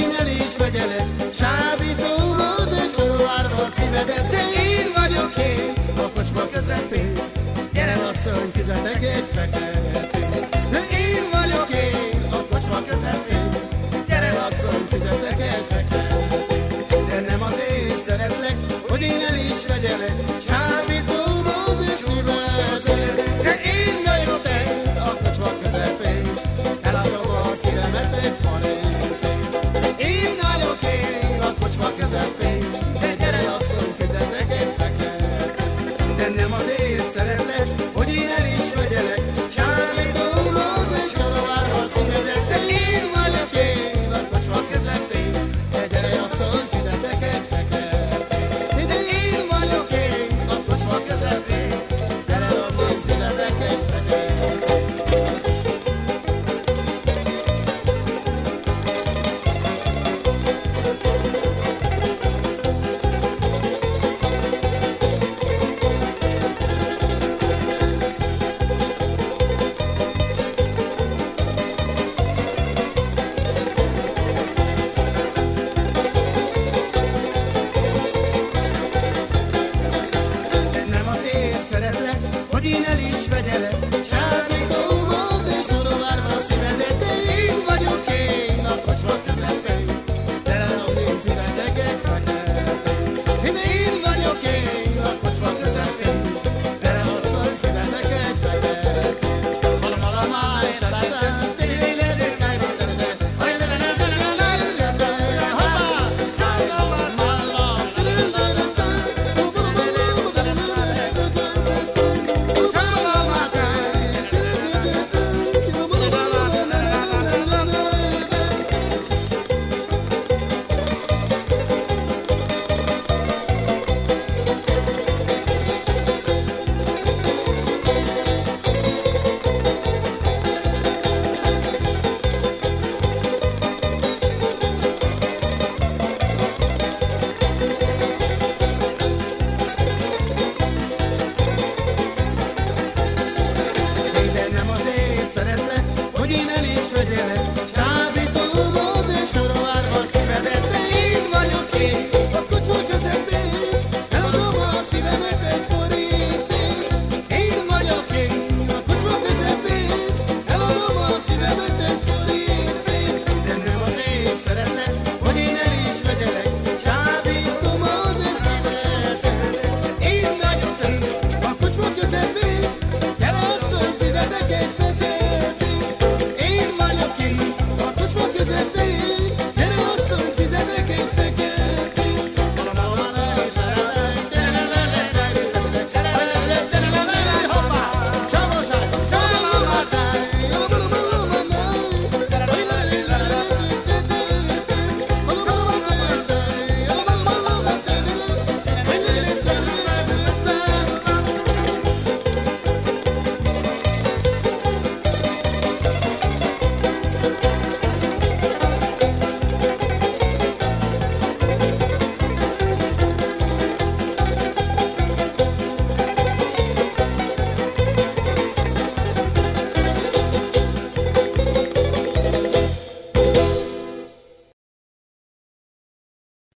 el is vegyelek, csábító módon sorvárva a szívedet, de én vagyok én, a kocsma közepén. Gyere, asszony, fizetek egy fekete ordinarily.